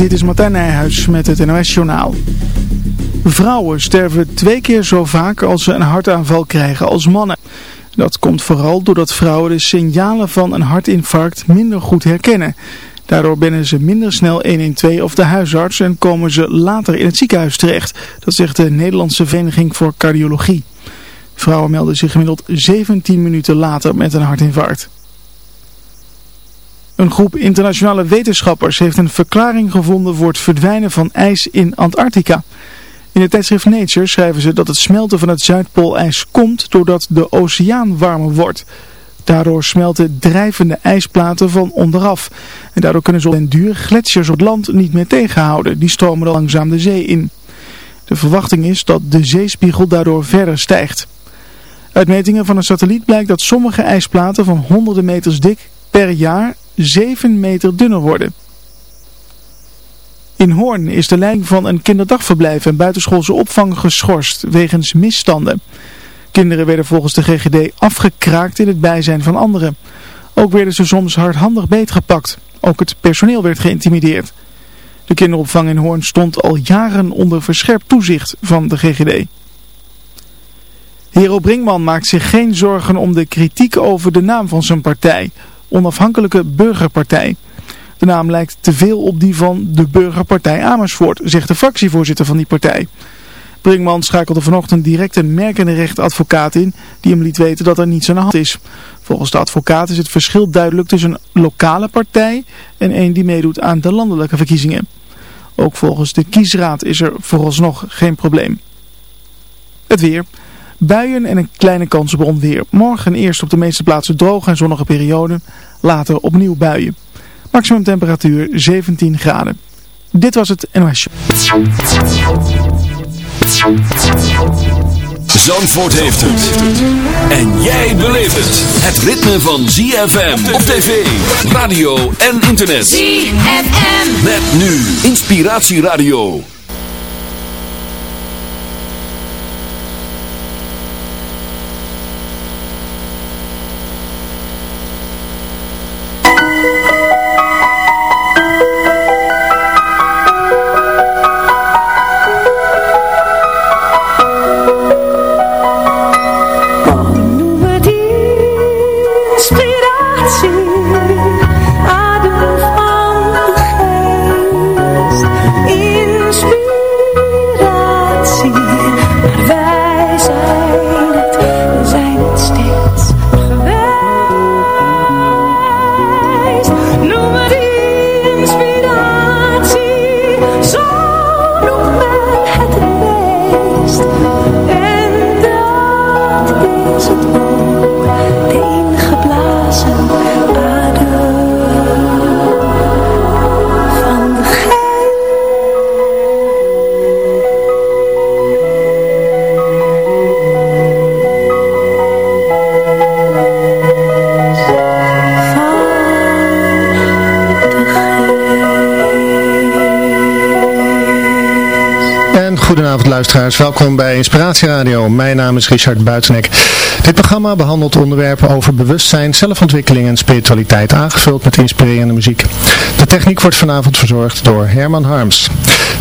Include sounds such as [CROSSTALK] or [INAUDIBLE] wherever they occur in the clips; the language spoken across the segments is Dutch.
Dit is Martijn Nijhuis met het NOS Journaal. Vrouwen sterven twee keer zo vaak als ze een hartaanval krijgen als mannen. Dat komt vooral doordat vrouwen de signalen van een hartinfarct minder goed herkennen. Daardoor binnen ze minder snel 112 of de huisarts en komen ze later in het ziekenhuis terecht. Dat zegt de Nederlandse Vereniging voor Cardiologie. Vrouwen melden zich gemiddeld 17 minuten later met een hartinfarct. Een groep internationale wetenschappers heeft een verklaring gevonden voor het verdwijnen van ijs in Antarctica. In het tijdschrift Nature schrijven ze dat het smelten van het Zuidpoolijs komt doordat de oceaan warmer wordt. Daardoor smelten drijvende ijsplaten van onderaf. En daardoor kunnen ze op den duur gletsjers op land niet meer tegenhouden. Die stromen dan langzaam de zee in. De verwachting is dat de zeespiegel daardoor verder stijgt. Uit metingen van een satelliet blijkt dat sommige ijsplaten van honderden meters dik per jaar 7 meter dunner worden. In Hoorn is de leiding van een kinderdagverblijf en buitenschoolse opvang geschorst wegens misstanden. Kinderen werden volgens de GGD afgekraakt in het bijzijn van anderen. Ook werden ze soms hardhandig beetgepakt. Ook het personeel werd geïntimideerd. De kinderopvang in Hoorn stond al jaren onder verscherpt toezicht van de GGD. Hero Brinkman maakt zich geen zorgen om de kritiek over de naam van zijn partij onafhankelijke burgerpartij. De naam lijkt te veel op die van de burgerpartij Amersfoort, zegt de fractievoorzitter van die partij. Brinkman schakelde vanochtend direct een merkende rechtadvocaat in die hem liet weten dat er niets aan de hand is. Volgens de advocaat is het verschil duidelijk tussen een lokale partij en een die meedoet aan de landelijke verkiezingen. Ook volgens de kiesraad is er vooralsnog geen probleem. Het weer. Buien en een kleine kans op onweer. Morgen eerst op de meeste plaatsen droog en zonnige periode. Later opnieuw buien. Maximum temperatuur 17 graden. Dit was het NOS Zandvoort heeft het. En jij beleeft het. Het ritme van ZFM op tv, radio en internet. ZFM. Met nu Inspiratieradio. Luisteraars, welkom bij Inspiratie Radio. Mijn naam is Richard Buitenek. Dit programma behandelt onderwerpen over bewustzijn, zelfontwikkeling en spiritualiteit, aangevuld met inspirerende muziek. De techniek wordt vanavond verzorgd door Herman Harms.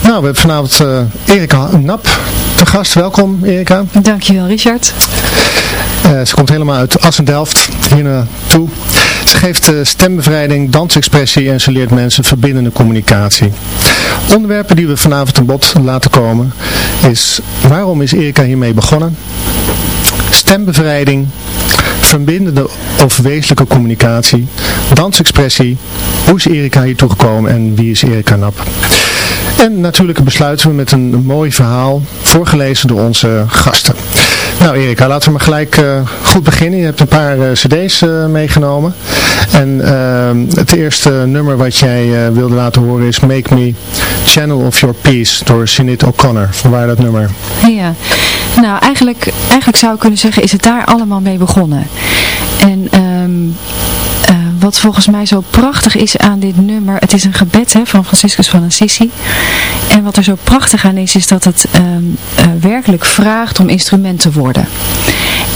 Nou, we hebben vanavond uh, Erika Nap te gast. Welkom Erika. Dankjewel Richard. Uh, ze komt helemaal uit Assen-Delft hier naartoe. Ze geeft uh, stembevrijding, dansexpressie en ze leert mensen verbindende communicatie. Onderwerpen die we vanavond aan bod laten komen is waarom is Erika hiermee begonnen? Stembevrijding, verbindende of wezenlijke communicatie, dansexpressie, hoe is Erika hier toegekomen en wie is Erika Nap? En natuurlijk besluiten we met een mooi verhaal, voorgelezen door onze gasten. Nou Erika, laten we maar gelijk uh, goed beginnen. Je hebt een paar uh, cd's uh, meegenomen. En het eerste nummer wat jij wilde laten horen is Make Me Channel of Your Peace door Sinead O'Connor. Vanwaar dat nummer? Ja, nou eigenlijk, eigenlijk zou ik kunnen zeggen is het daar allemaal mee begonnen. En... Um, wat volgens mij zo prachtig is aan dit nummer, het is een gebed hè, van Franciscus van Assisi. En wat er zo prachtig aan is, is dat het um, uh, werkelijk vraagt om instrument te worden.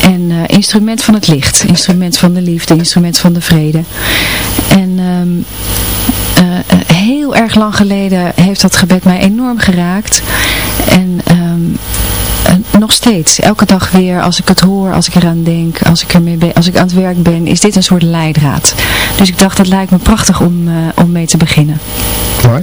En uh, instrument van het licht, instrument van de liefde, instrument van de vrede. En um, uh, heel erg lang geleden heeft dat gebed mij enorm geraakt. En ehm, nog steeds, elke dag weer, als ik het hoor, als ik eraan denk, als ik, ermee ben, als ik aan het werk ben, is dit een soort leidraad. Dus ik dacht, het lijkt me prachtig om, om mee te beginnen. Mooi.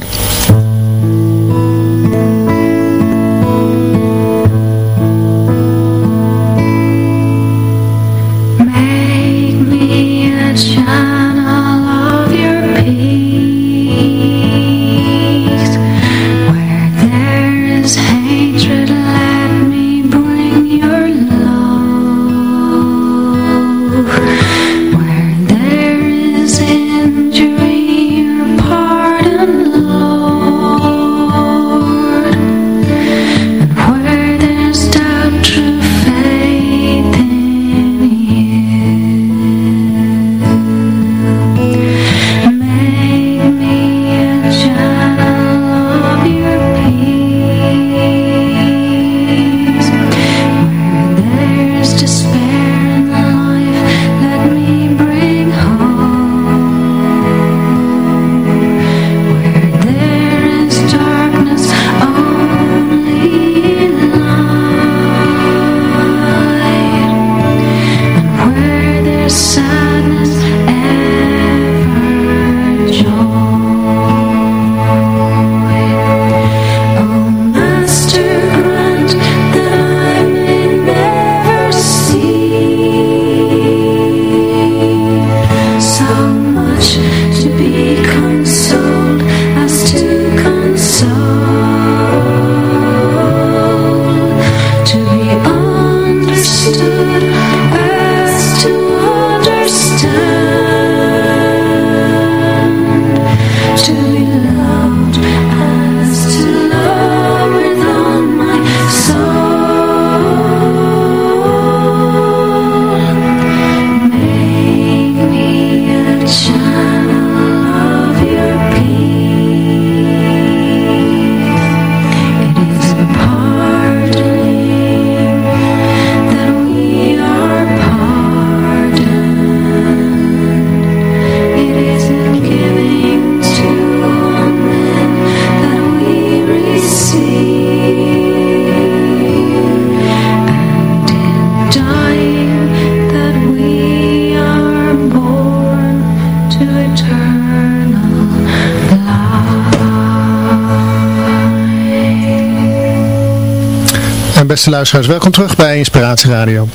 Beste luisteraars, welkom terug bij Inspiratie Radio.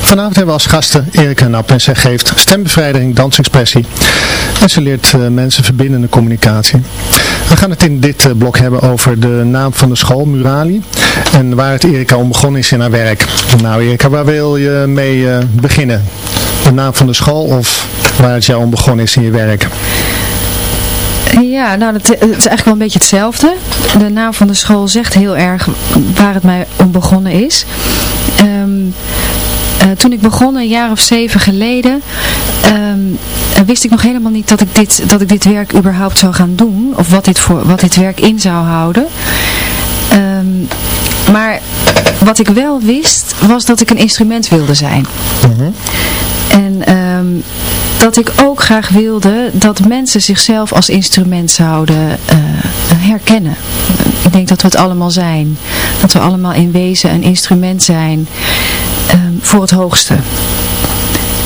Vanavond hebben we als gasten Erika Nap en zij geeft stembevrijding, dansexpressie en ze leert uh, mensen verbindende communicatie. We gaan het in dit uh, blok hebben over de naam van de school, Murali, en waar het Erika om begonnen is in haar werk. Nou Erika, waar wil je mee uh, beginnen? De naam van de school of waar het jou om begonnen is in je werk? Ja, nou, het, het, is eigenlijk wel een beetje hetzelfde. De naam van de school zegt heel erg waar het mij om begonnen is. Um, uh, toen ik begon, een jaar of zeven geleden, um, wist ik nog helemaal niet dat ik, dit, dat ik dit werk überhaupt zou gaan doen. Of wat dit, voor, wat dit werk in zou houden. Um, maar wat ik wel wist, was dat ik een instrument wilde zijn. -huh. En um, dat ik ook graag wilde dat mensen zichzelf als instrument zouden uh, herkennen. Ik denk dat we het allemaal zijn. Dat we allemaal in wezen een instrument zijn um, voor het hoogste.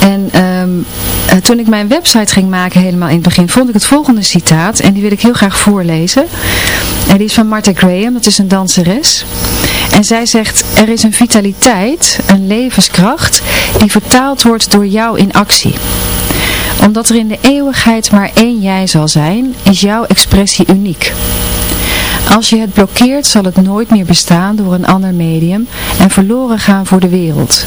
En um, uh, toen ik mijn website ging maken helemaal in het begin, vond ik het volgende citaat. En die wil ik heel graag voorlezen. En die is van Martha Graham, dat is een danseres. En zij zegt, er is een vitaliteit, een levenskracht, die vertaald wordt door jou in actie omdat er in de eeuwigheid maar één jij zal zijn, is jouw expressie uniek. Als je het blokkeert zal het nooit meer bestaan door een ander medium en verloren gaan voor de wereld.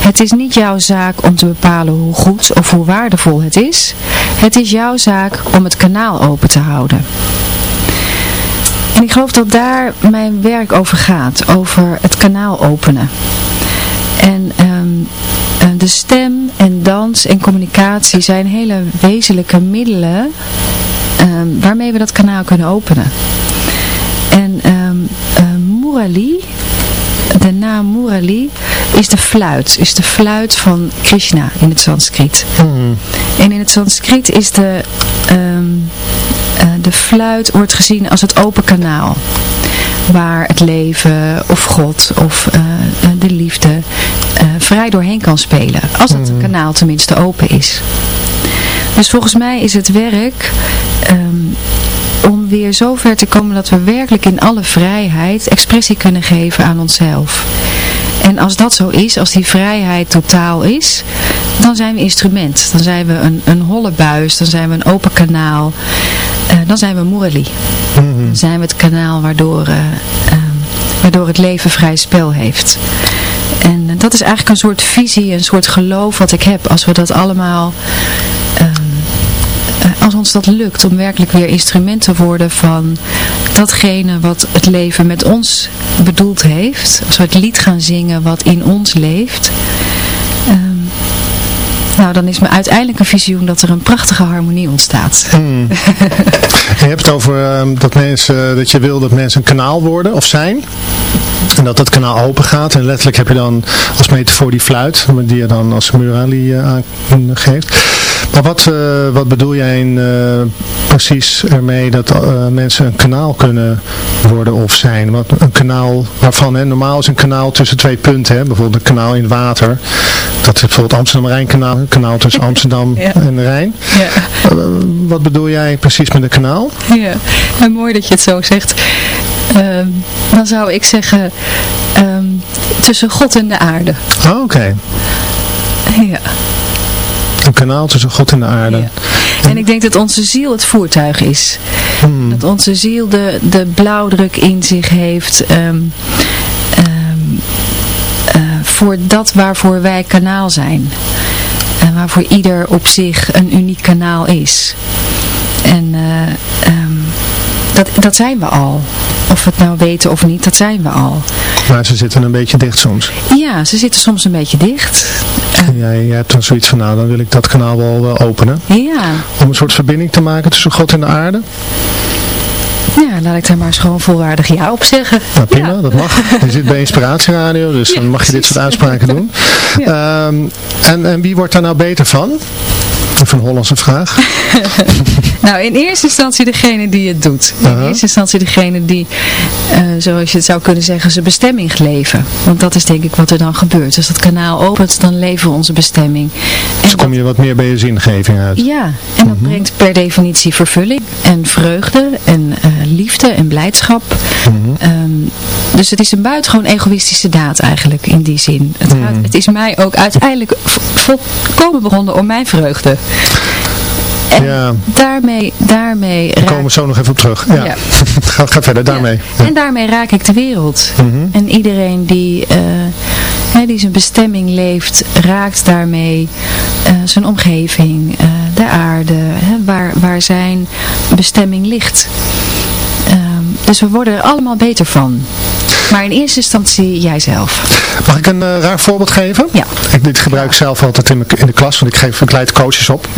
Het is niet jouw zaak om te bepalen hoe goed of hoe waardevol het is. Het is jouw zaak om het kanaal open te houden. En ik geloof dat daar mijn werk over gaat, over het kanaal openen. En um, de stem en dans en communicatie zijn hele wezenlijke middelen um, waarmee we dat kanaal kunnen openen. En um, uh, Murali, de naam Murali, is de fluit. Is de fluit van Krishna in het Sanskriet. Mm. En in het Sanskriet is de... Um, uh, fluit wordt gezien als het open kanaal. Waar het leven of God of uh, de liefde uh, vrij doorheen kan spelen. Als dat Mhm. kanaal tenminste open is. Dus volgens mij is het werk um, om weer zo ver te komen dat we werkelijk in alle vrijheid expressie kunnen geven aan onszelf. En als dat zo is, als die vrijheid totaal is, dan zijn we instrument. Dan zijn we een, een holle buis, dan zijn we een open kanaal. Uh, dan zijn we Murali. Mhm. Dan zijn we het kanaal waardoor, uh, uh, waardoor het leven vrij spel heeft. En dat is eigenlijk een soort visie, een soort geloof wat ik heb. Als we dat allemaal... Uh, als ons dat lukt om werkelijk weer instrument te worden van datgene wat het leven met ons bedoeld heeft. Als we het lied gaan zingen wat in ons leeft. Um, nou, dan is me uiteindelijk een visioen dat er een prachtige harmonie ontstaat. Hmm. [LAUGHS] je hebt het over uh, dat, mensen, dat je wil dat mensen een kanaal worden of zijn. En dat dat kanaal open gaat. En letterlijk heb je dan als metafoor die fluit. Die je dan als murali uh, aangeeft. Maar wat, uh, wat bedoel jij in, uh, precies ermee dat uh, mensen een kanaal kunnen worden of zijn? Wat, een kanaal waarvan, hè, normaal is een kanaal tussen twee punten. Hè, bijvoorbeeld een kanaal in het water. Dat is bijvoorbeeld Amsterdam-Rijnkanaal. Een kanaal tussen Amsterdam ja. en de Rijn. Ja. wat bedoel jij precies met een kanaal? Ja, en mooi dat je het zo zegt. Um, dan zou ik zeggen um, tussen God en de aarde. Oh, oké. Okay. Ja. Kanaal tussen God en de aarde. Ja. En ik denk dat onze ziel het voertuig is. Hmm. Dat onze ziel de, de blauwdruk in zich heeft um, um, uh, voor dat waarvoor wij kanaal zijn. En waarvoor ieder op zich een uniek kanaal is. En uh, um, dat, dat zijn we al. Of we het nou weten of niet, dat zijn we al. Maar ze zitten een beetje dicht soms. Ja, ze zitten soms een beetje dicht. En jij, jij hebt dan zoiets van, nou dan wil ik dat kanaal wel uh, openen. Ja. Om een soort verbinding te maken tussen God en de aarde. Ja, laat ik daar maar eens gewoon volwaardig ja op zeggen. Nou prima, ja. dat mag. Je zit bij Inspiratieradio, dus ja, dan mag je dit soort uitspraken doen. Ja. Um, en, en wie wordt daar nou beter van? Even een Hollandse vraag. [LAUGHS] nou, in eerste instantie degene die het doet. In uh -huh. eerste instantie degene die, uh, zoals je het zou kunnen zeggen, zijn bestemming leven. Want dat is denk ik wat er dan gebeurt. Als dat kanaal opent, dan leven we onze bestemming. En dus kom je wat meer bij je zingeving uit. Ja, en dat uh -huh. brengt per definitie vervulling en vreugde en uh, liefde en blijdschap. Mhm. -huh. Um, dus het is een buitengewoon egoïstische daad eigenlijk in die zin. Het, gaat, het is mij ook uiteindelijk volkomen begonnen om mijn vreugde. En ja. daarmee, daarmee Daar komen we zo nog even op terug. Ja. ja. [LAUGHS] ga, ga verder, daarmee. Ja. En daarmee raak ik de wereld. Mm -hmm. En iedereen die, uh, hè, die zijn bestemming leeft, raakt daarmee uh, zijn omgeving, uh, de aarde, hè, waar, waar zijn bestemming ligt. Um, dus we worden er allemaal beter van. Maar in eerste instantie jijzelf. Mag ik een uh, raar voorbeeld geven? Ja. Ik, dit gebruik ik zelf altijd in, in de klas, want ik, geef, ik leid coaches op.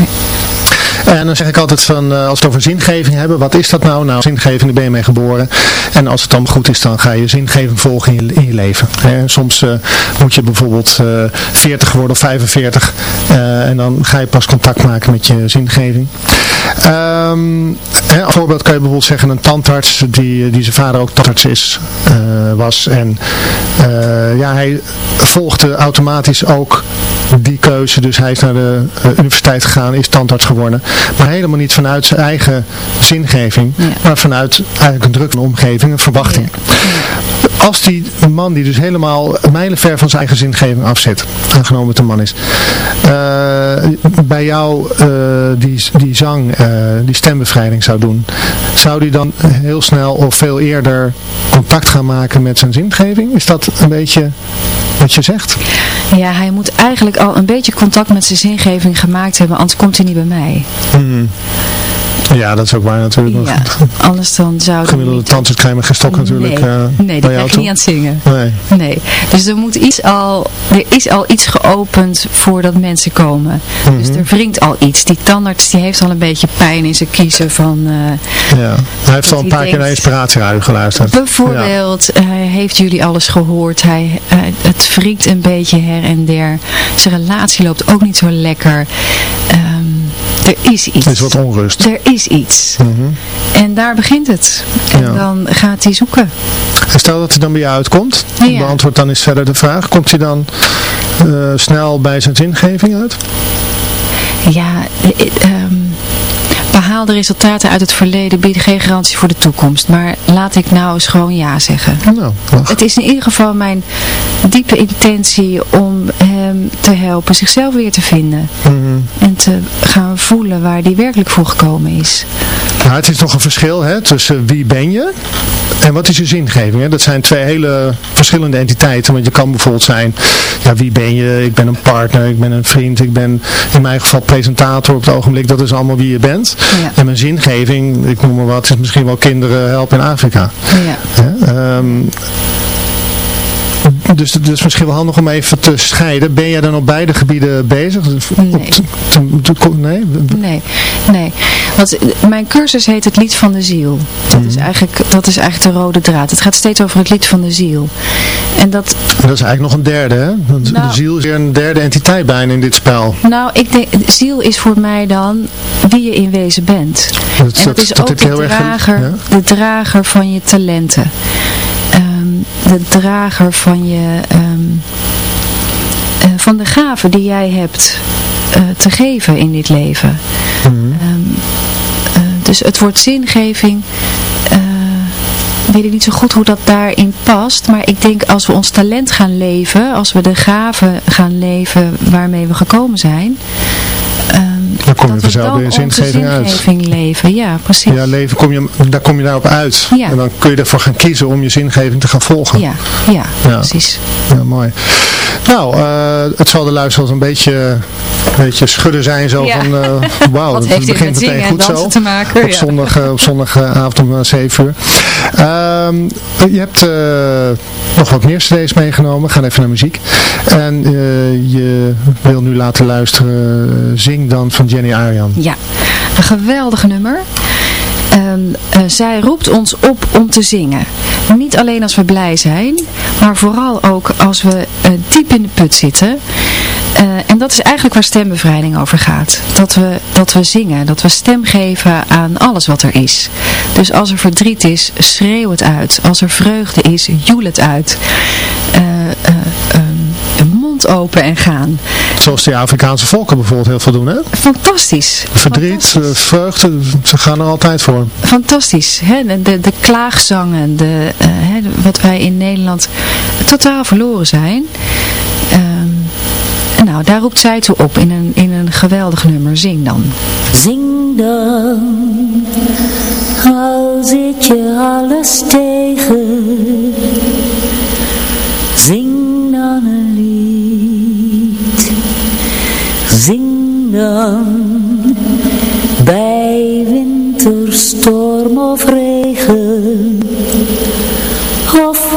En dan zeg ik altijd van, uh, als we het over zingeving hebben, wat is dat nou? Nou, zingeving, daar ben je mee geboren. En als het dan goed is, dan ga je zingeving volgen in je, leven. Hè? Soms uh, moet je bijvoorbeeld uh, 40 worden of 45. en dan ga je pas contact maken met je zingeving. Um, hè, als voorbeeld kan je bijvoorbeeld zeggen, een tandarts die, die zijn vader ook tandarts is, was. En ja, hij volgde automatisch ook die keuze. Dus hij is naar de universiteit gegaan, is tandarts geworden. Maar helemaal niet vanuit zijn eigen zingeving. Ja. Maar vanuit eigenlijk een druk omgeving, een verwachting. Ja. Als die man die dus helemaal mijlenver van zijn eigen zingeving afzet. Aangenomen het een man is. Uh, bij jou uh, die, die zang, uh, die stembevrijding zou doen. Zou die dan heel snel of veel eerder contact gaan maken met zijn zingeving? Is dat een beetje wat je zegt? Ja, hij moet eigenlijk al een beetje contact met zijn zingeving gemaakt hebben, anders komt hij niet bij mij. Hmm. Ja, dat is ook waar natuurlijk. Ja, anders dan zou Gemiddelde tandarts krijg je geen stok natuurlijk. Nee, uh, nee die krijg je niet aan het zingen. Nee. nee. Dus er moet iets al, er is al iets geopend voordat mensen komen. Mm -hmm. Dus er wringt al iets. Die tandarts die heeft al een beetje pijn in zijn kiezen van... Uh, ja, hij heeft al een paar denkt, keer naar inspiratieradio geluisterd. Bijvoorbeeld, ja. hij heeft jullie alles gehoord. Hij, uh, het wringt een beetje her en der. Zijn relatie loopt ook niet zo lekker. Um, er is iets. Er is wat onrust. Er is iets. Mm -hmm. En daar begint het. En Ja. dan gaat hij zoeken. En stel dat hij dan bij je uitkomt, Ja. beantwoord dan eens verder de vraag. Komt hij dan eh, snel bij zijn zingeving uit? Ja, eh, behaalde resultaten uit het verleden bieden geen garantie voor de toekomst. Maar laat ik nou eens gewoon ja zeggen. Nou. Het is in ieder geval mijn diepe intentie om hem te helpen zichzelf weer te vinden. Mhm. En te gaan voelen waar hij werkelijk voor gekomen is. Nou, het is nog een verschil hè, tussen wie ben je en wat is je zingeving. Hè? Dat zijn twee hele verschillende entiteiten. Want je kan bijvoorbeeld zijn, ja, wie ben je? Ik ben een partner, ik ben een vriend, ik ben in mijn geval presentator op het ogenblik. Dat is allemaal wie je bent. Ja. En mijn zingeving, ik noem maar wat, is misschien wel kinderen helpen in Afrika. Ja. Hè? Dus het is misschien wel handig om even te scheiden. Ben jij dan op beide gebieden bezig? Nee. Nee? Nee, nee. Want mijn cursus heet het lied van de ziel. Dat, is eigenlijk, dat is eigenlijk de rode draad. Het gaat steeds over het lied van de ziel. En dat, Dat is eigenlijk nog een derde, hè? Want Nou- de ziel is weer een derde entiteit bijna in dit spel. nou, ik denk, ziel is voor mij dan wie je in wezen bent. Dat, En dat, is ook de erg drager, ja? de drager van je talenten. Ehm, de drager van je... ehm, eh, van de gaven die jij hebt eh, te geven in dit leven. Mhm. Ehm, eh, dus het woord zingeving, weet ik niet zo goed hoe dat daarin past. Maar ik denk als we ons talent gaan leven, als we de gaven gaan leven waarmee we gekomen zijn. Ehm, Dan kom je vanzelf in onze zingeving uit. zingeving leven. Ja, precies. Ja, leven, kom je, daar kom je daarop uit. Ja. En dan kun je ervoor gaan kiezen om je zingeving te gaan volgen. ja, ja, Ja. precies. Ja, mooi. Nou, eh, het zal de luisteraars een beetje, een beetje schudden zijn zo Ja. van, eh, [LAUGHS] wauw, Wat het begint met meteen zingen en goed zo. te maken? Op, zondag, eh, op zondagavond om eh, 7 uur. Ehm, je hebt nog wat meer cd's meegenomen. We gaan even naar muziek. En je wil nu laten luisteren Zing dan van Jenny Arian. Ja, een geweldig nummer. Ehm, eh, zij roept ons op om te zingen. Niet alleen als we blij zijn, maar vooral ook als we eh, diep in de put zitten. Eh, en dat is eigenlijk waar stembevrijding over gaat. Dat we, dat we zingen, dat we stem geven aan alles wat er is. Dus als er verdriet is, schreeuw het uit. Als er vreugde is, joel het uit. Mond open en gaan. Zoals de Afrikaanse volken bijvoorbeeld heel veel doen. Hè? Fantastisch. Verdriet, eh, Fantastisch. vreugde, ze gaan er altijd voor. Fantastisch. Hè? De, de, de klaagzangen, de, eh, hè, wat wij in Nederland totaal verloren zijn. Ehm, nou, daar roept zij toe op in een, in een geweldig nummer. Zing dan. Zing dan, al zit je alles tegen. Zing dan een Dan, bij winterstorm of regen. Of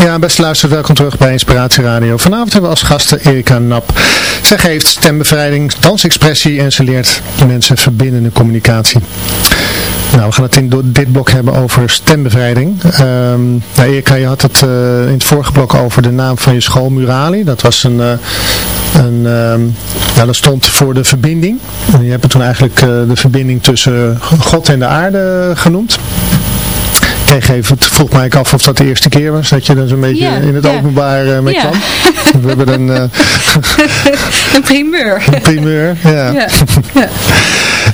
Ja, beste luisteraars, welkom terug bij Inspiratie Radio. Vanavond hebben we als gasten Erika Nap. Zij geeft stembevrijding, dansexpressie en ze leert mensen verbindende communicatie. Nou, we gaan het in dit blok hebben over stembevrijding. Nou, Erika, je had het eh, in het vorige blok over de naam van je school, Murali. Dat was een... eh, ehm, ja, dat stond voor de verbinding. En je hebt het toen eigenlijk eh, de verbinding tussen God en de aarde genoemd. Het vroeg mij af of dat de eerste keer was dat je dan zo'n beetje Ja, in het ja. openbaar eh, mee Ja. kwam. We hebben een, eh, [LAUGHS] Een primeur. een primeur. Ja.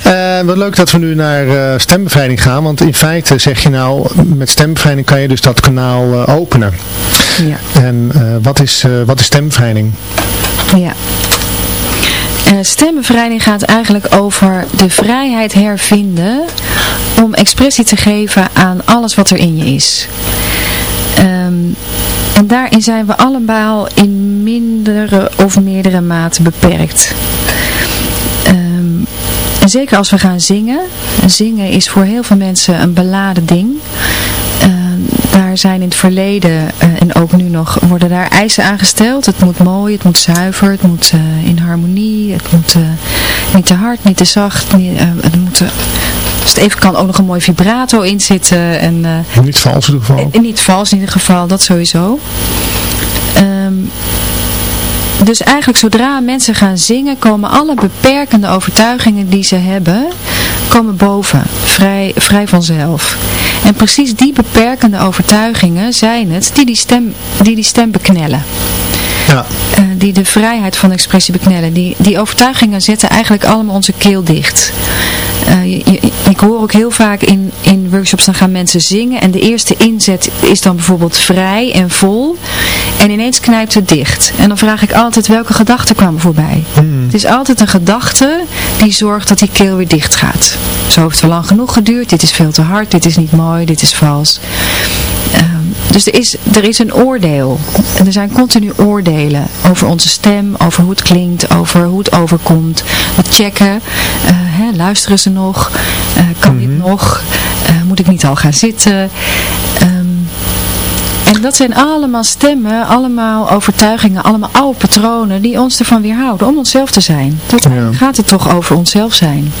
Eh, wat leuk dat we nu naar stembevrijding gaan, want in feite zeg je nou, met stembevrijding kan je dus dat kanaal openen. ja. En wat, is, wat is stembevrijding? Ja. Stembevrijding gaat eigenlijk over de vrijheid hervinden om expressie te geven aan alles wat er in je is. Ehm, en daarin zijn we allemaal in mindere of meerdere mate beperkt. Ehm, en zeker als we gaan zingen. Zingen is voor heel veel mensen een beladen ding. Ehm, daar zijn in het verleden eh, en ook nu nog worden daar eisen aangesteld. Het moet mooi, het moet zuiver, het moet eh, in harmonie, het moet eh, niet te hard, niet te zacht. Niet, het moet, eh, als het even kan ook nog een mooi vibrato in zitten. En, eh, Niet vals in ieder geval. en niet vals in ieder geval, dat sowieso. Ehm, dus eigenlijk zodra mensen gaan zingen, komen alle beperkende overtuigingen die ze hebben, komen boven, vrij, vrij vanzelf. En precies die beperkende overtuigingen zijn het die die stem, die, die stem beknellen. Ja, Eh, die de vrijheid van expressie beknellen. Die, die overtuigingen zetten eigenlijk allemaal onze keel dicht. Eh, je- ik hoor ook heel vaak in, in workshops, dan gaan mensen zingen en de eerste inzet is dan bijvoorbeeld vrij en vol. En ineens knijpt het dicht. En dan vraag ik altijd welke gedachten kwamen voorbij. Het is altijd een gedachte die zorgt dat die keel weer dicht gaat. Zo heeft het lang genoeg geduurd, dit is veel te hard, dit is niet mooi, dit is vals. Dus er is, er is een oordeel. En er zijn continu oordelen over onze stem, over hoe het klinkt, over hoe het overkomt. We checken, eh, hè, luisteren ze nog, Eh, kan dit nog, Eh, moet ik niet al gaan zitten. Ehm, en dat zijn allemaal stemmen, allemaal overtuigingen, allemaal oude patronen die ons ervan weerhouden om onszelf te zijn. Dat Ja. gaat het toch over onszelf zijn.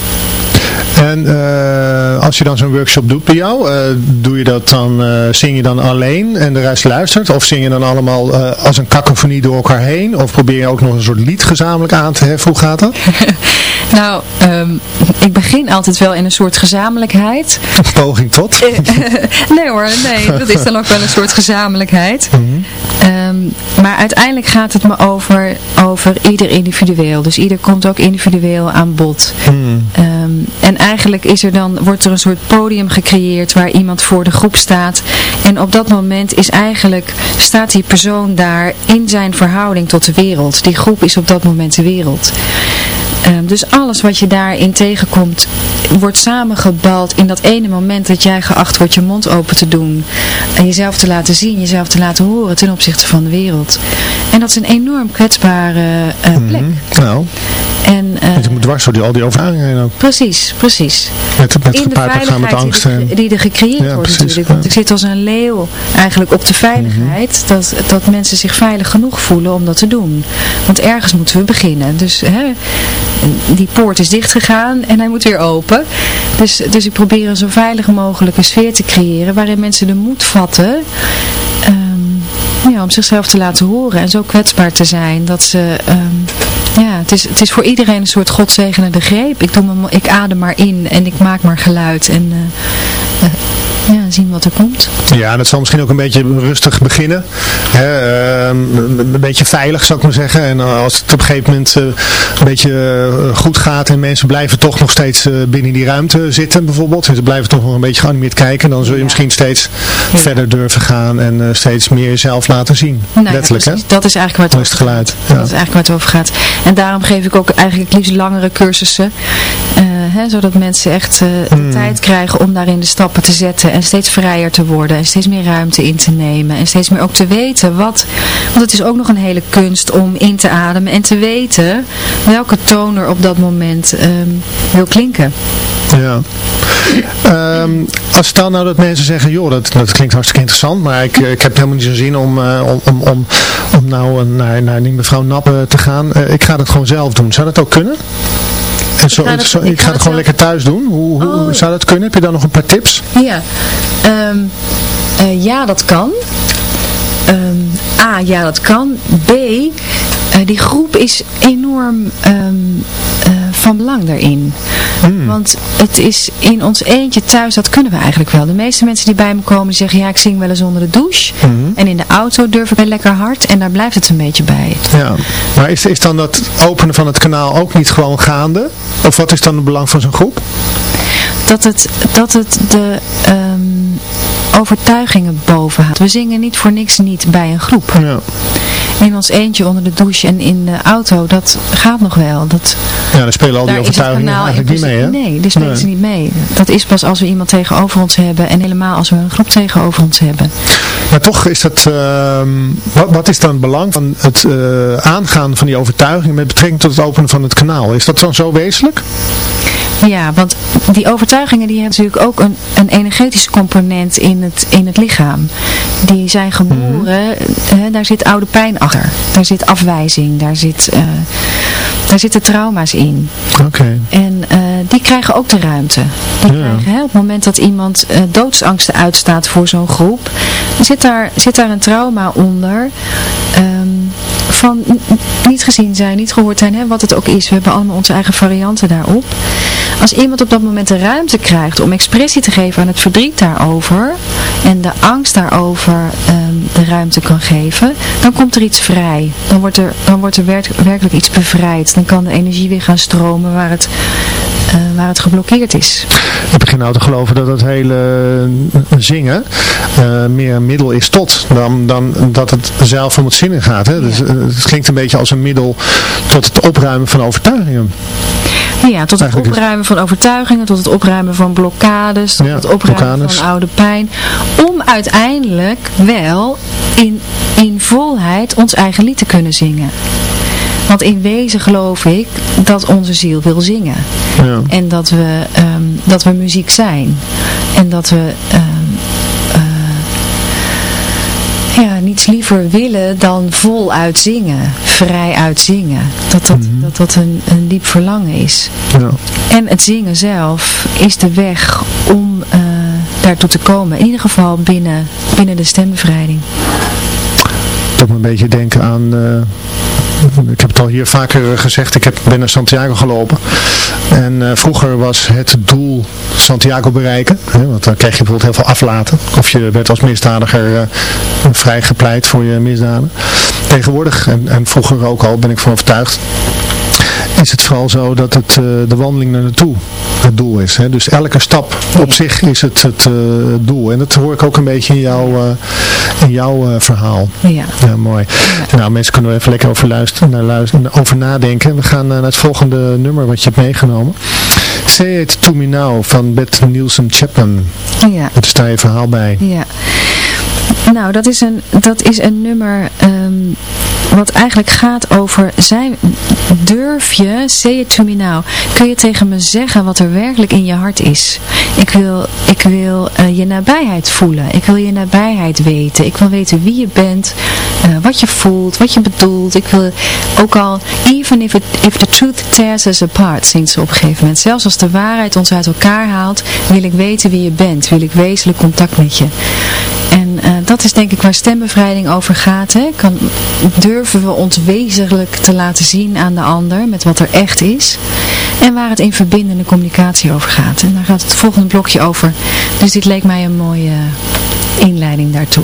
En uh, als je dan zo'n workshop doet bij jou, uh, doe je dat dan, uh, zing je dan alleen en de rest luistert? Of zing je dan allemaal als een kakofonie door elkaar heen? Of probeer je ook nog een soort lied gezamenlijk aan te heffen? Hoe gaat dat? [LAUGHS] nou, um, ik begin altijd wel in een soort gezamenlijkheid. Poging tot? [LAUGHS] nee hoor, nee, dat is dan ook wel een soort gezamenlijkheid. Mm -hmm. um, maar uiteindelijk gaat het me over, over ieder individueel. Dus ieder komt ook individueel aan bod. Mm. Um, en eigenlijk is er dan, wordt er een soort podium gecreëerd waar iemand voor de groep staat. En op dat moment is eigenlijk, staat die persoon daar in zijn verhouding tot de wereld. Die groep is op dat moment de wereld. Um, dus alles wat je daarin tegenkomt, wordt samengebald in dat ene moment dat jij geacht wordt je mond open te doen. En jezelf te laten zien, jezelf te laten horen ten opzichte van de wereld. En dat is een enorm kwetsbare uh, plek. Mm -hmm. Nou. En, uh, je moet dwars door die, al die overtuigingen ook. Precies, precies. Met, met in de gaan met angst. Die, die er gecreëerd ja, wordt precies, natuurlijk. Want ja. ik zit als een leeuw eigenlijk op de veiligheid. Mm -hmm. dat, dat mensen zich veilig genoeg voelen om dat te doen. Want ergens moeten we beginnen. Dus hè, die poort is dichtgegaan en hij moet weer open. Dus, dus ik probeer een zo veilig mogelijke sfeer te creëren waarin mensen de moed vatten um, ja, om zichzelf te laten horen en zo kwetsbaar te zijn dat ze... Um, ja, het is, het is voor iedereen een soort godzegenende greep. Ik, ik adem maar in en ik maak maar geluid en... Uh, uh, ja, zien wat er komt. Ja, dat zal misschien ook een beetje rustig beginnen. Hè, uh, een beetje veilig zou ik maar zeggen. En als het op een gegeven moment uh, een beetje uh, goed gaat en mensen blijven toch nog steeds binnen die ruimte zitten bijvoorbeeld. En ze blijven toch nog een beetje geanimeerd kijken. Dan zul je ja. misschien steeds ja. verder durven gaan en steeds meer jezelf laten zien. Nee, Letterlijk hè? Dat is eigenlijk waar het, het geluid. Ja. Dat is eigenlijk waar het over gaat. En daarom geef ik ook eigenlijk het liefst langere cursussen. Hè, zodat mensen echt de hmm. tijd krijgen om daarin de stappen te zetten en steeds vrijer te worden en steeds meer ruimte in te nemen en steeds meer ook te weten wat, want het is ook nog een hele kunst om in te ademen en te weten welke toon er op dat moment um, wil klinken. Ja. Um, als dan nou dat mensen zeggen, joh, dat, dat klinkt hartstikke interessant, maar ik, ik heb helemaal niet zo'n zin om, uh, om, om, om, om nou naar, naar die mevrouw Nappen te gaan. Uh, ik ga dat gewoon zelf doen. Zou dat ook kunnen? En zo, ik ga, dat, zo, ik ik ga het gewoon lekker thuis doen. Hoe, hoe oh. zou dat kunnen? Heb je dan nog een paar tips? Ja, um, uh, ja dat kan. Um, A, ja dat kan. B, uh, die groep is enorm um, uh, van belang daarin. Hmm. Want het is in ons eentje thuis, dat kunnen we eigenlijk wel. De meeste mensen die bij me komen zeggen, ja ik zing wel eens onder de douche. Hmm. En in de auto durf ik wel lekker hard en daar blijft het een beetje bij. Ja, maar is, is dan dat openen van het kanaal ook niet gewoon gaande? Of wat is dan het belang van zo'n groep? Dat het, dat het de... Um, overtuigingen boven haalt. We zingen niet voor niks niet bij een groep. Ja. In ons eentje onder de douche en in de auto, dat gaat nog wel. Dat, ja, daar spelen al die overtuigingen eigenlijk niet mee, hè? Nee, daar spelen nee. ze niet mee. Dat is pas als we iemand tegenover ons hebben en helemaal als we een groep tegenover ons hebben. Maar toch is dat, uh, wat, wat, is dan het belang van het uh, aangaan van die overtuiging met betrekking tot het openen van het kanaal? Is dat dan zo wezenlijk? Ja, want die overtuigingen die hebben natuurlijk ook een, een energetische component in het, in het lichaam. Die zijn geboren, mm -hmm. hè, daar zit oude pijn achter. Daar zit afwijzing, daar, zit, uh, daar zitten trauma's in. Oké. Okay. En uh, die krijgen ook de ruimte. Die ja. krijgen, hè, op het moment dat iemand uh, doodsangsten uitstaat voor zo'n groep, zit daar, zit daar een trauma onder. Um, van niet gezien zijn, niet gehoord zijn, hè, wat het ook is. We hebben allemaal onze eigen varianten daarop. Als iemand op dat moment de ruimte krijgt om expressie te geven aan het verdriet daarover en de angst daarover um, de ruimte kan geven, dan komt er iets vrij. Dan wordt er, dan wordt er werk, werkelijk iets bevrijd. Dan kan de energie weer gaan stromen waar het, waar het geblokkeerd is. Ik begin nou te geloven dat het hele zingen uh, meer een middel is tot dan, dan dat het zelf om het zingen gaat. Hè? Ja. Dus, het klinkt een beetje als een middel tot het opruimen van overtuigingen. Ja, tot het opruimen van overtuigingen, tot het opruimen van blokkades, tot ja, het opruimen blokkades. van oude pijn. Om uiteindelijk wel in, in volheid ons eigen lied te kunnen zingen. Want in wezen geloof ik dat onze ziel wil zingen. Ja. En dat we, um, dat we muziek zijn. En dat we... Um, ja, niets liever willen dan voluit zingen, vrij uitzingen. Dat dat, Mhm. dat, dat een, een diep verlangen is. Ja. En het zingen zelf is de weg om eh, daartoe te komen. In ieder geval binnen, binnen de stembevrijding. doet me een beetje denken aan... eh, ik heb het al hier vaker gezegd, ik heb, ben naar Santiago gelopen. En eh, vroeger was het doel Santiago bereiken. Hè, want dan krijg je bijvoorbeeld heel veel aflaten. Of je werd als misdadiger eh, vrijgepleit voor je misdaden. Tegenwoordig, en, en vroeger ook al, ben ik van overtuigd is het vooral zo dat het, eh, de wandeling naar naartoe het doel is. Hè? Dus elke stap op zich is het het eh, doel. En dat hoor ik ook een beetje in jouw, eh, in jouw verhaal. Ja. Ja, mooi. Nou, mensen kunnen er even lekker over luisteren, naar luisteren, over nadenken. We gaan naar het volgende nummer wat je hebt meegenomen. Say It To Me Now van Beth Nielsen Chapman. ja. Daar staat je verhaal bij. Ja. Nou, dat is een, dat is een nummer ehm, wat eigenlijk gaat over, zijn, durf je, say it to me now, kun je tegen me zeggen wat er werkelijk in je hart is. Ik wil, ik wil eh, je nabijheid voelen, ik wil je nabijheid weten, ik wil weten wie je bent, eh, wat je voelt, wat je bedoelt. Ik wil ook al, even if, it, if the truth tears us apart, ze op een gegeven moment. Zelfs als de waarheid ons uit elkaar haalt, wil ik weten wie je bent, wil ik wezenlijk contact met je. Eh, dat is denk ik waar stembevrijding over gaat. Hè? Kan, durven we ons wezenlijk te laten zien aan de ander met wat er echt is. En waar het in verbindende communicatie over gaat. En daar gaat het volgende blokje over. Dus dit leek mij een mooie inleiding daartoe.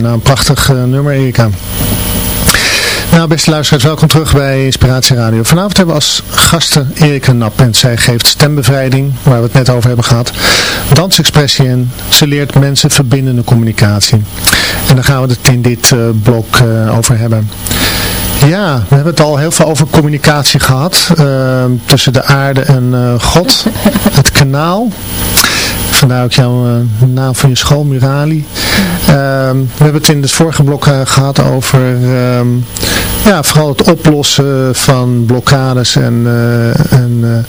Nou, een prachtig nummer, Erika. Nou, beste luisteraars, welkom terug bij Inspiratie Radio. Vanavond hebben we als gasten Erika Nap en zij geeft stembevrijding, waar we het net over hebben gehad, dansexpressie en ze leert mensen verbindende communicatie. En daar gaan we het in dit uh, blok uh, over hebben. Ja, we hebben het al heel veel over communicatie gehad. Uh, tussen de aarde en God. [LAUGHS] Het kanaal. Vandaar ook jouw naam van je school, Murali. Ehm, we hebben het in het vorige blok gehad over um, ja, vooral het oplossen van blokkades en, en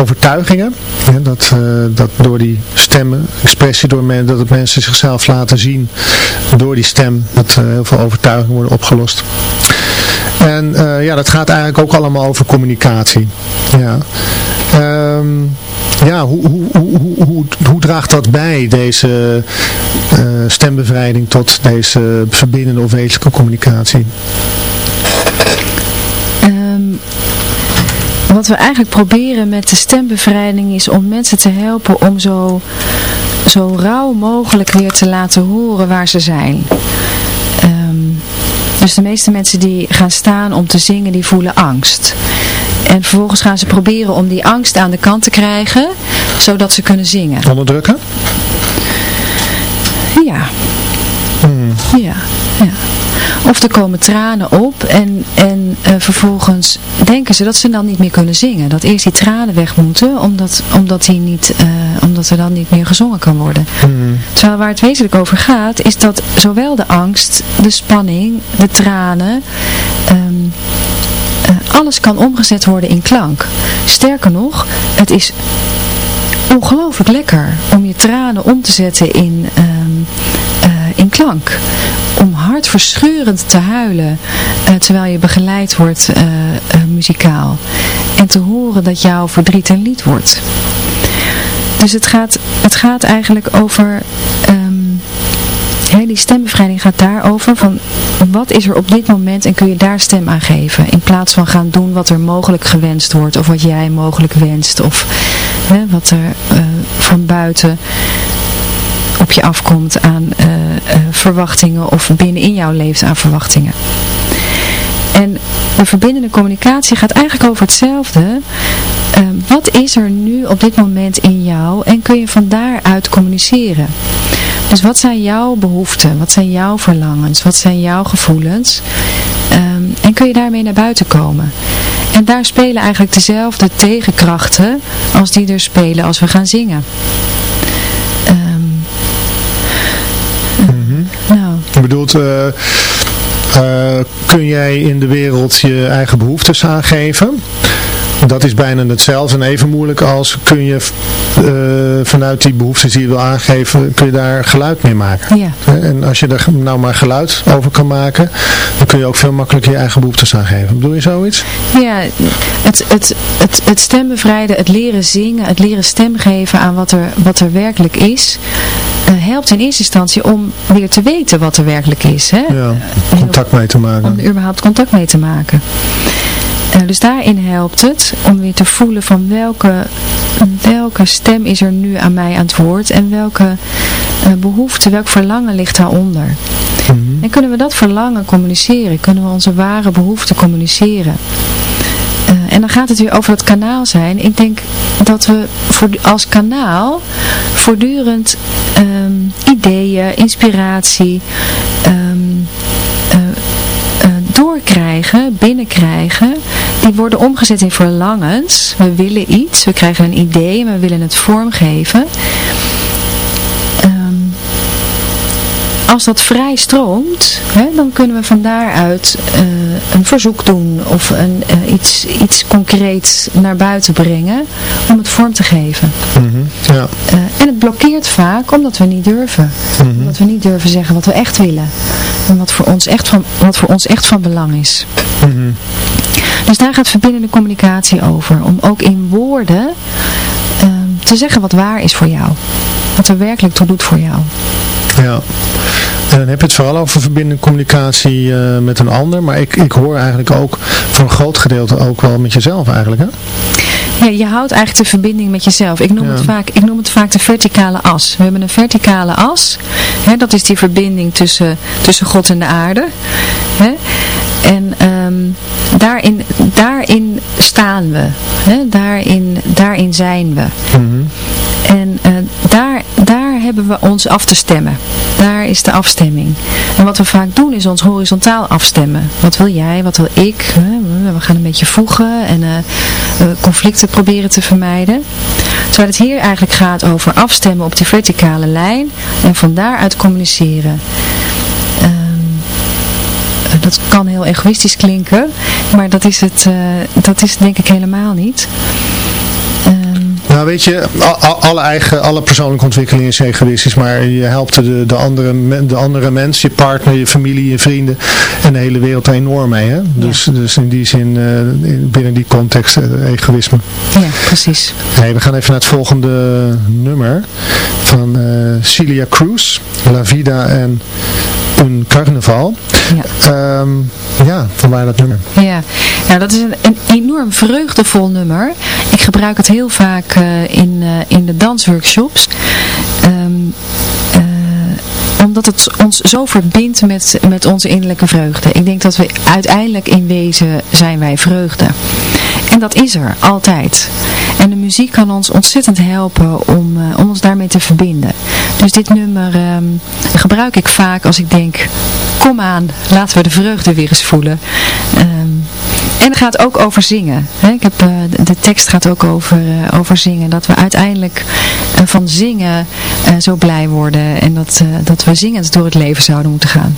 overtuigingen. Ja, dat, dat door die stemmen, expressie, door dat het mensen zichzelf laten zien door die stem, dat heel veel overtuigingen worden opgelost. En ja, dat gaat eigenlijk ook allemaal over communicatie. Ja, um, ja hoe, hoe, hoe, hoe, hoe draagt dat bij, deze uh, stembevrijding, tot deze verbindende of wezenlijke communicatie? Um, wat we eigenlijk proberen met de stembevrijding is om mensen te helpen om zo, zo rauw mogelijk weer te laten horen waar ze zijn. Dus de meeste mensen die gaan staan om te zingen, die voelen angst. En vervolgens gaan ze proberen om die angst aan de kant te krijgen, zodat ze kunnen zingen. Onderdrukken? Ja. Hmm. Ja, ja. Of er komen tranen op en, en uh, vervolgens denken ze dat ze dan niet meer kunnen zingen. Dat eerst die tranen weg moeten, omdat, omdat, die niet, uh, omdat er dan niet meer gezongen kan worden. Hmm. Terwijl waar het wezenlijk over gaat, is dat zowel de angst, de spanning, de tranen... Um, uh, alles kan omgezet worden in klank. Sterker nog, het is ongelooflijk lekker om je tranen om te zetten in, um, in klank om hartverscheurend te huilen uh, terwijl je begeleid wordt uh, muzikaal. En te horen dat jouw verdriet een lied wordt. Dus het gaat, het gaat eigenlijk over... hè, die stembevrijding gaat daarover van wat is er op dit moment en kun je daar stem aan geven. In plaats van gaan doen wat er mogelijk gewenst wordt of wat jij mogelijk wenst. Of hè, wat er van buiten op je afkomt aan uh, uh, verwachtingen of binnenin jouw leeft aan verwachtingen. En de verbindende communicatie gaat eigenlijk over hetzelfde. Uh, wat is er nu op dit moment in jou en kun je van daaruit communiceren? Dus wat zijn jouw behoeften? Wat zijn jouw verlangens? Wat zijn jouw gevoelens? Um, en kun je daarmee naar buiten komen? En daar spelen eigenlijk dezelfde tegenkrachten als die er spelen als we gaan zingen. Je bedoelt, uh, uh, kun jij in de wereld je eigen behoeftes aangeven? Dat is bijna hetzelfde en even moeilijk als kun je uh, vanuit die behoeftes die je wil aangeven, kun je daar geluid mee maken. Ja. En als je er nou maar geluid over kan maken, dan kun je ook veel makkelijker je eigen behoeftes aangeven. Bedoel je zoiets? Ja, het, het, het, het stembevrijden, het leren zingen, het leren stem geven aan wat er, wat er werkelijk is, uh, helpt in eerste instantie om weer te weten wat er werkelijk is. Hè? Ja, contact mee te maken. Om er überhaupt contact mee te maken. Uh, dus daarin helpt het om weer te voelen van welke, welke stem is er nu aan mij aan het woord en welke uh, behoefte, welk verlangen ligt daaronder. Mm -hmm. En kunnen we dat verlangen communiceren? Kunnen we onze ware behoeften communiceren? Uh, en dan gaat het weer over dat kanaal zijn. Ik denk dat we voor, als kanaal voortdurend um, ideeën, inspiratie um, uh, doorkrijgen, binnenkrijgen. Die worden omgezet in verlangens. We willen iets, we krijgen een idee en we willen het vormgeven. Um, als dat vrij stroomt, hè, dan kunnen we van daaruit uh, een verzoek doen of een, uh, iets, iets concreets naar buiten brengen om het vorm te geven. Mm -hmm, ja. uh, en het blokkeert vaak omdat we niet durven. Mhm. Mm -hmm. Omdat we niet durven zeggen wat we echt willen. En wat voor ons echt van, wat voor ons echt van belang is. Mm -hmm. Dus daar gaat verbindende communicatie over. Om ook in woorden te zeggen wat waar is voor jou. Wat er werkelijk toe doet voor jou. Ja. En dan heb je het vooral over verbindende communicatie uh, met een ander. Maar ik, ik hoor eigenlijk ook voor een groot gedeelte ook wel met jezelf eigenlijk hè? Ja, je houdt eigenlijk de verbinding met jezelf. Ik noem, Ja. het, vaak, ik noem het vaak de verticale as. We hebben een verticale as. Hè, dat is die verbinding tussen, tussen God en de aarde. Hè? En ehm, daarin, daarin staan we. Hè? Daarin, daarin zijn we. Mhm. En eh, daar, daar hebben we ons af te stemmen. Daar is de afstemming. En wat we vaak doen is ons horizontaal afstemmen. Wat wil jij, wat wil ik? Hè? We gaan een beetje voegen en eh, conflicten proberen te vermijden. Terwijl het hier eigenlijk gaat over afstemmen op die verticale lijn en van daaruit communiceren. Dat kan heel egoïstisch klinken, maar dat is het, eh, dat is denk ik helemaal niet. Ehm, Nou weet je, alle, eigen, alle persoonlijke ontwikkeling is egoïstisch, maar je helpt de, de, andere, de andere mens, je partner, je familie, je vrienden en de hele wereld er enorm mee. Hè? Dus, dus in die zin, eh, in- binnen die context, eh, egoïsme. ja, precies. Hey, we gaan even naar het volgende nummer van Celia Cruz, La Vida en Un Carnaval. Ja. Ehm, ja, vanwaar dat nummer. Ja, nou, dat is een, een enorm vreugdevol nummer. Ik gebruik het heel vaak eh, in, eh, in de dansworkshops. Ehm, eh, omdat het ons zo verbindt met, met onze innerlijke vreugde. Ik denk dat we uiteindelijk in wezen zijn wij vreugde. En dat is er, altijd. En de muziek kan ons ontzettend helpen om, eh, om ons daarmee te verbinden. Dus dit nummer ehm, gebruik ik vaak als ik denk, kom aan, laten we de vreugde weer eens voelen. Ehm, en het gaat ook over zingen. Hè? Ik heb, eh, de, tekst gaat ook over, eh, over zingen. Dat we uiteindelijk van zingen zo blij worden. En dat, dat we zingend door het leven zouden moeten gaan.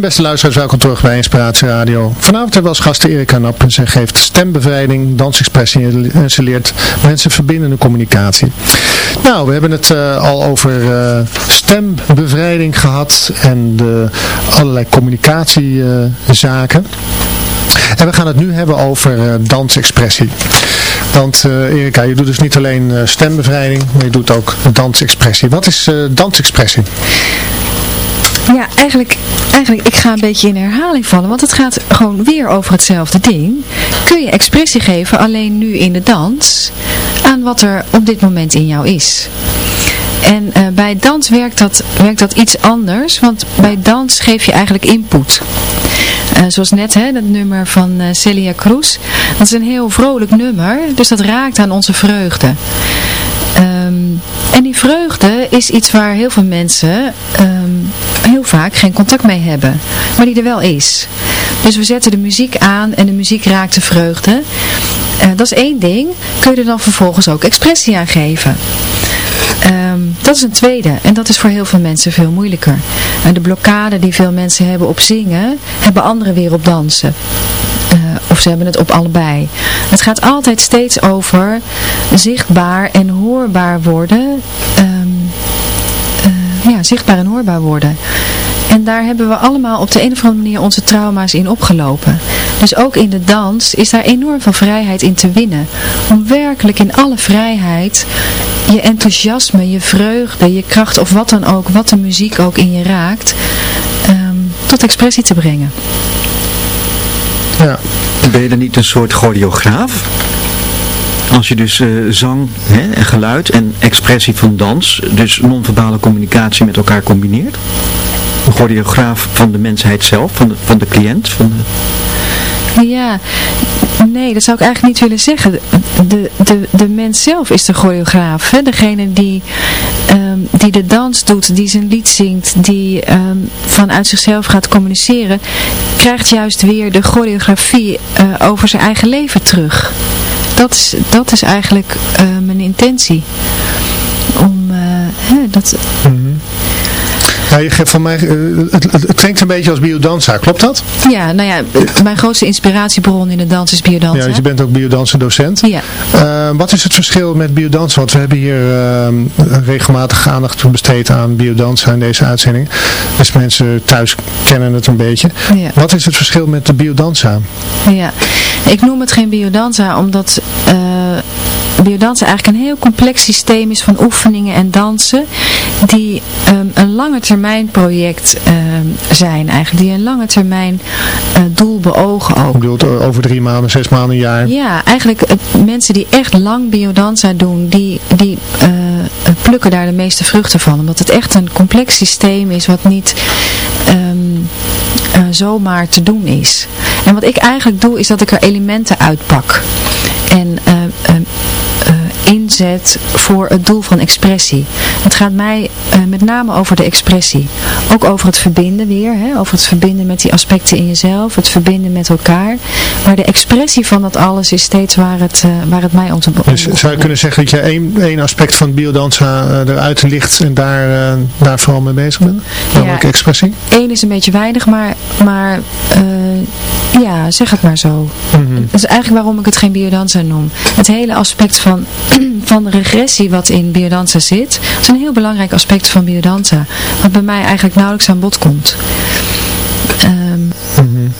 Beste luisteraars, welkom terug bij Inspiratie Radio. Vanavond hebben we als gasten Erika Nap. Zij geeft stembevrijding, dansexpressie en ze leert mensen verbindende communicatie. Nou, we hebben het uh, al over uh, stembevrijding gehad en de allerlei communicatiezaken. Uh, en we gaan het nu hebben over dansexpressie. Want Erika, je doet dus niet alleen stembevrijding, maar je doet ook dansexpressie. Wat is dansexpressie? Ja, eigenlijk, eigenlijk, ik ga een beetje in herhaling vallen, want het gaat gewoon weer over hetzelfde ding. Kun je expressie geven, alleen nu in de dans, aan wat er op dit moment in jou is. En uh, bij dans werkt dat, werkt dat iets anders, want bij dans geef je eigenlijk input. Uh, zoals net, hè, dat nummer van uh, Celia Cruz. Dat is een heel vrolijk nummer, dus dat raakt aan onze vreugde. Um, en die vreugde is iets waar heel veel mensen um, heel vaak geen contact mee hebben. Maar die er wel is. Dus we zetten de muziek aan en de muziek raakt de vreugde. Uh, dat is één ding. Kun je er dan vervolgens ook expressie aan geven. Um, dat is een tweede. En dat is voor heel veel mensen veel moeilijker. De blokkade die veel mensen hebben op zingen, hebben anderen weer op dansen. Uh, of ze hebben het op allebei. Het gaat altijd steeds over zichtbaar en hoorbaar worden. Uh, ja, zichtbaar en hoorbaar worden. En daar hebben we allemaal op de een of andere manier onze trauma's in opgelopen. Dus ook in de dans is daar enorm veel vrijheid in te winnen. Om werkelijk in alle vrijheid je enthousiasme, je vreugde, je kracht of wat dan ook, wat de muziek ook in je raakt, um, tot expressie te brengen. Ja. Ben je dan niet een soort choreograaf? Als je dus uh, zang hè, en geluid en expressie van dans, dus non-verbale communicatie met elkaar combineert? Een choreograaf van de mensheid zelf, van de, van de cliënt? Van. Ja, nee, dat zou ik eigenlijk niet willen zeggen. De, de, de mens zelf is de choreograaf. Degene die, um, die de dans doet, die zijn lied zingt, die um, vanuit zichzelf gaat communiceren, krijgt juist weer de choreografie uh, over zijn eigen leven terug. Dat is, dat is eigenlijk uh, mijn intentie. Om hè, dat... -hmm. Ja, van mij, uh, het, klinkt een beetje als biodanza, klopt dat? Ja, nou ja, mijn grootste inspiratiebron in de dans is biodanza. Ja, je bent ook biodansen docent. Ja. Uh, wat is het verschil met biodanza? Want we hebben hier uh, regelmatig aandacht besteed aan biodanza in deze uitzending. Dus mensen thuis kennen het een beetje. Ja. Wat is het verschil met de biodanza? Ja, ik noem het geen biodanza omdat biodanza eigenlijk een heel complex systeem is van oefeningen en dansen die um, een lange termijn project um, zijn eigenlijk, die een lange termijn uh, doel beogen ook. Je bedoelt over drie maanden, zes maanden, een jaar? Ja, eigenlijk uh, mensen die echt lang biodanza doen, die, die uh, plukken daar de meeste vruchten van, omdat het echt een complex systeem is wat niet um, zomaar te doen is. En wat ik eigenlijk doe, is dat ik er elementen uitpak. En voor het doel van expressie. Het gaat mij uh, met name over de expressie. Ook over het verbinden weer, hè? over het verbinden met die aspecten in jezelf, het verbinden met elkaar. Maar de expressie van dat alles is steeds waar het, uh, waar het mij om te Dus zou je kunnen zeggen dat je één, één aspect van biodanza uh, eruit licht en daar, daar vooral mee bezig bent? Namelijk ja, expressie? Eén is een beetje weinig, maar, maar ja, zeg het maar zo. Mhm. Mm -hmm. Dat is eigenlijk waarom ik het geen biodanza noem. Het hele aspect van van de regressie wat in biodanza zit. Dat is een heel belangrijk aspect van biodanza. Wat bij mij eigenlijk nauwelijks aan bod komt. Um, mm -hmm.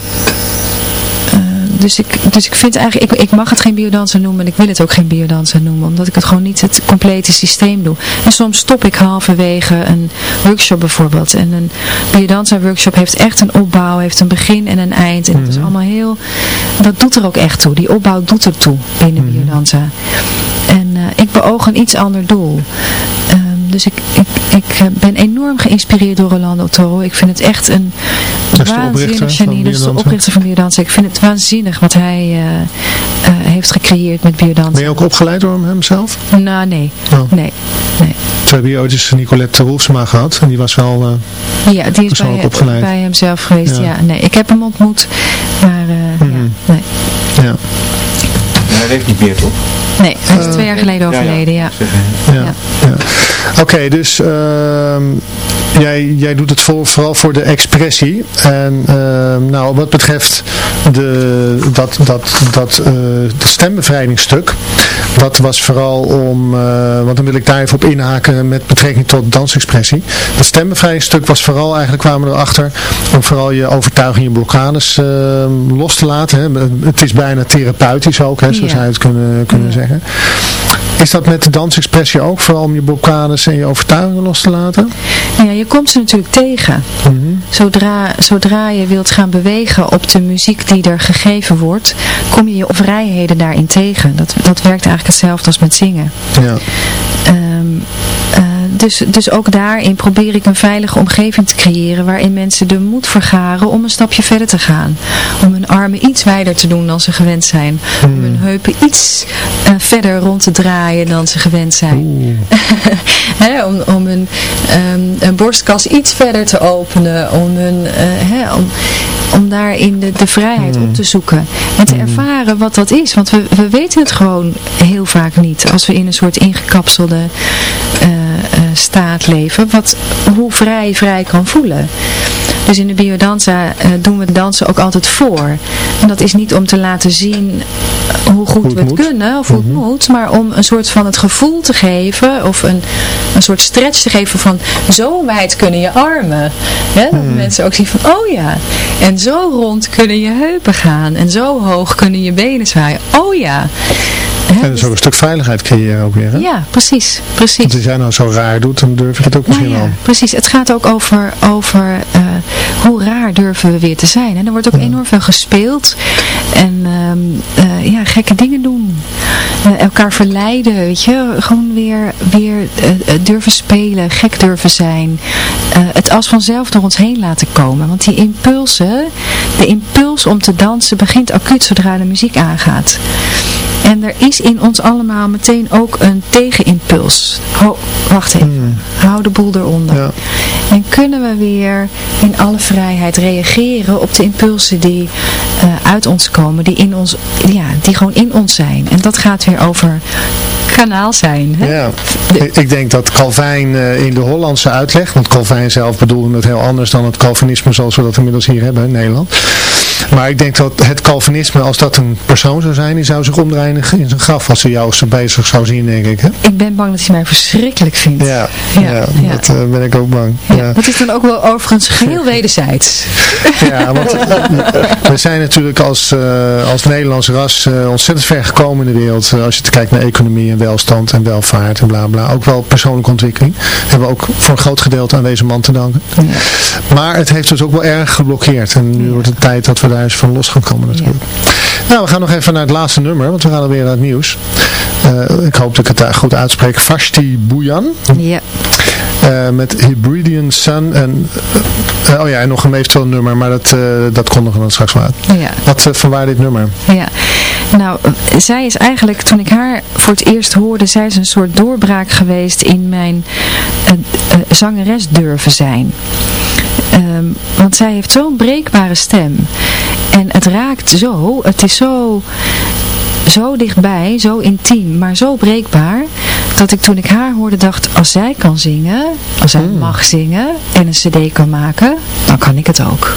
uh, dus, ik, dus ik vind eigenlijk, ik, ik mag het geen biodanza noemen en ik wil het ook geen biodanza noemen. Omdat ik het gewoon niet het complete systeem doe. En soms stop ik halverwege een workshop bijvoorbeeld. En een biodanza workshop heeft echt een opbouw, heeft een begin en een eind. En dat mm -hmm. is allemaal heel, dat doet er ook echt toe. Die opbouw doet er toe binnen mm -hmm. biodanza. En ik beoog een iets ander doel. Um, dus ik, ik, ik ben enorm geïnspireerd door Rolando Toro. Ik vind het echt een waanzinnig genie. Dat is de oprichter van Biodanza. Ik vind het waanzinnig wat hij uh, uh, heeft gecreëerd met Biodanza. Ben je ook opgeleid door hem zelf? Nou, nee. Oh. Nee. nee. We hebben hier ooit eens Nicolette Wolfsma gehad. En die was wel uh, Ja, die is bij, opgeleid. bij hemzelf geweest. Ja. ja. nee. Ik heb hem ontmoet. Maar mm -hmm. ja, nee. Ja. Hij leeft niet meer, toch? Nee, hij is twee jaar geleden overleden, ja. ja. Oké, okay, dus uh, jij, jij doet het voor, vooral voor de expressie. En ehm, nou, wat betreft de, dat, dat, dat uh, het stembevrijdingsstuk, dat was vooral om, uh, want dan wil ik daar even op inhaken met betrekking tot dansexpressie. Dat stembevrijdingsstuk was vooral, eigenlijk kwamen we erachter, om vooral je overtuiging, je blokkades ehm, los te laten. Hè. Het is bijna therapeutisch ook, hè, zo zou je het kunnen, kunnen zeggen. Is dat met de dansexpressie ook, vooral om je blokkades en je overtuigingen los te laten? Ja, je komt ze natuurlijk tegen. Mhm. zodra, zodra je wilt gaan bewegen op de muziek die er gegeven wordt, kom je je vrijheden daarin tegen. Dat, dat werkt eigenlijk hetzelfde als met zingen. Ja. Ehm, eh, dus, dus ook daarin probeer ik een veilige omgeving te creëren waarin mensen de moed vergaren om een stapje verder te gaan. Om hun armen iets wijder te doen dan ze gewend zijn. Om hun heupen iets eh, verder rond te draaien dan ze gewend zijn. [LAUGHS] Om, om hun ehm, borstkas iets verder te openen. Om, hun, eh, om, om daarin de, de vrijheid op te zoeken. En te ervaren wat dat is. Want we, we weten het gewoon heel vaak niet. Als we in een soort ingekapselde eh, staat leven. Wat, hoe vrij vrij kan voelen. Dus in de biodanza eh, doen we dansen ook altijd voor. En dat is niet om te laten zien hoe goed het we het moet. kunnen of hoe het moet. Maar om een soort van het gevoel te geven. Of een, een soort stretch te geven van zo wijd kunnen je armen. Hè? Dat mensen ook zien van oh ja. En zo rond kunnen je heupen gaan. En zo hoog kunnen je benen zwaaien. Oh ja. En dus- zo een stuk veiligheid creëren ook weer. Hè? ja, precies. precies. Want als jij nou zo raar doet, dan durf ik het ook misschien Nou ja, wel. precies. Het gaat ook over, over eh, hoe raar durven we weer te zijn. En er wordt ook enorm veel gespeeld. En ehm, eh, ja, gekke dingen doen. Eh, elkaar verleiden, weet je. Gewoon weer, weer eh, durven spelen, gek durven zijn. Het als vanzelf door ons heen laten komen. Want die impulsen, de impuls om te dansen begint acuut zodra de muziek aangaat. En er is in ons allemaal meteen ook een tegenimpuls. Ho, wacht even. Hou de boel eronder. Ja. En kunnen we weer in alle vrijheid reageren op de impulsen die eh, uit ons komen, die, in ons, ja, die gewoon in ons zijn. En dat gaat weer over kanaal zijn. Hè? Ja, ik, ik denk dat Calvijn eh, in de Hollandse uitleg, want Calvijn zelf bedoelde het heel anders dan het Calvinisme zoals we dat inmiddels hier hebben in Nederland. Maar ik denk dat het Calvinisme, als dat een persoon zou zijn, die zou zich omdraaien in zijn graf als ze jou bezig zou zien, denk ik. Hè? Ik ben bang dat hij mij verschrikkelijk vindt. Ja, Ja, ja, ja. dat eh, ben ik ook bang. Ja. Dat is dan ook wel overigens geheel wederzijds. [LAUGHS] Ja, want we zijn natuurlijk als, eh, als Nederlands ras eh, ontzettend ver gekomen in de wereld. Eh, als je kijkt naar economie en welstand en welvaart en bla bla. Ook wel persoonlijke ontwikkeling. Hebben we ook voor een groot gedeelte aan deze man te danken. Maar het heeft dus ook wel erg geblokkeerd. En nu wordt het tijd dat we van los gaan komen natuurlijk. Nou, we gaan nog even naar het laatste nummer, want we gaan alweer naar het nieuws. Eh, ik hoop dat ik het daar goed uitspreek. Vashti Bouyan. Ja. Eh, met Hebridean Sun en eh, oh ja, en nog een eventueel nummer, maar dat, eh dat kondigen we dan straks wel uit. Ja. Wat vanwaar dit nummer? Ja, nou, zij is eigenlijk, toen ik haar voor het eerst hoorde, zij is een soort doorbraak geweest in mijn zangeres durven zijn. Um, want zij heeft zo'n breekbare stem. En het raakt zo, het is zo, zo dichtbij, zo intiem, maar zo breekbaar, dat ik toen ik haar hoorde dacht, als zij kan zingen, als zij mm. mag zingen en een cd kan maken, dan kan ik het ook.